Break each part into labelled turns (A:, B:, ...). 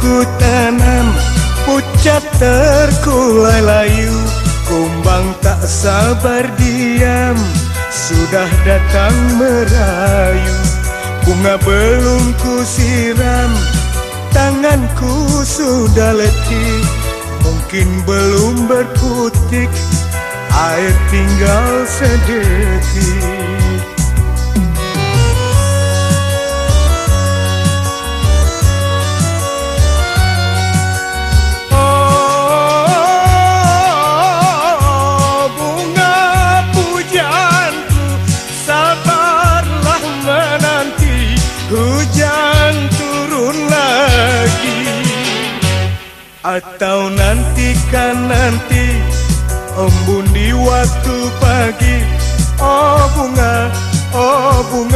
A: ku tanam Pucat terkulai layu. Kumbang tak sabar diam Sudah datang merayu. Bunga belum ku siram Tanganku sudah letih. Mungkin belum berputik Air tinggal sedetik Atau nantikan nanti embun di waktu pagi. Oh bunga, oh bunga,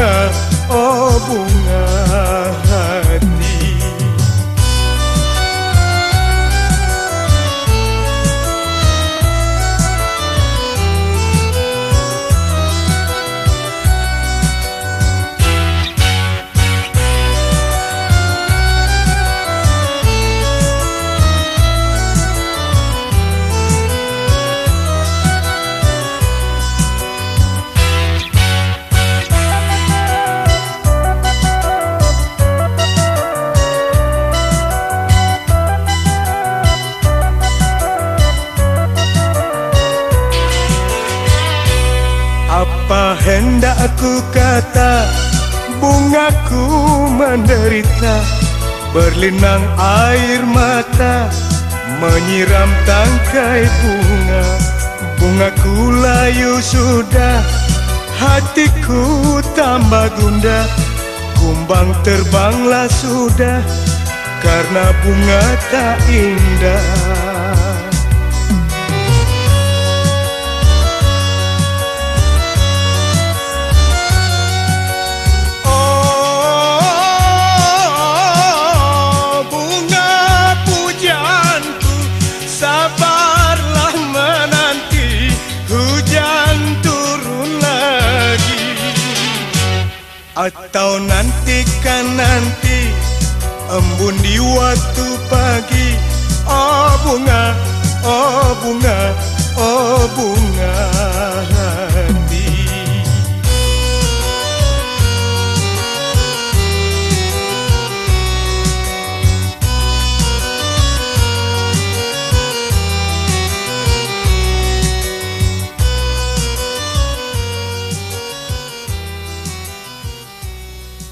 A: Apa hendak aku kata? Bungaku menderita. Berlinang air mata Menyiram tangkai bunga. Bungaku layu sudah Hatiku tambah gundah. Kumbang terbanglah sudah Karena bunga tak indah Atau nantikan nanti embun di waktu pagi. Oh bunga, oh bunga, oh bunga